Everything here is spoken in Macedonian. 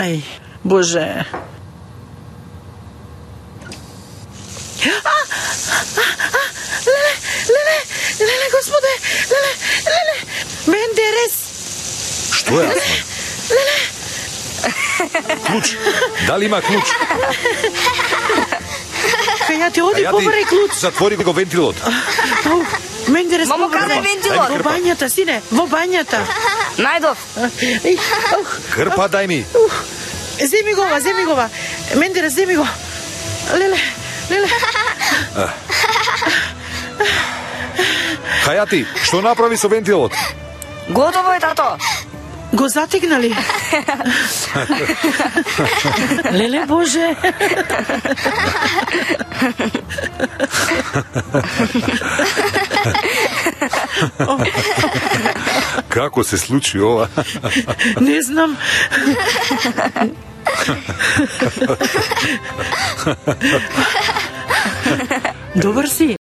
Ај, Боже. А, а, а, леле, леле, леле, господе, леле, леле, Мендерес, Што е, Асман? Клуч. Дали има клуч? кај ја ти оди побарај клуч. Затвори го вентилот. Ау, Мендерес, Мамо, каде вентилот? Во бањата, сине, во бањата. Најдов. Крпа дај ми. ух, Земи го ова, земи го ова. Мендерес, земи го. Леле, леле. Хајати, што направи со вентилот? Готово е, тато. Го затегнали? Леле Боже. Како се случи ова? Не знам. Dovrsi.